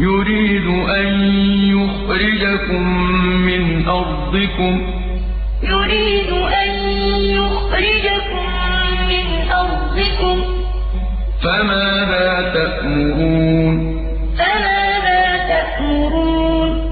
يريد أن يخرجكم من أرضكم. يريد أن يخرجكم من أرضكم. فماذا تأمرون؟